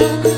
love.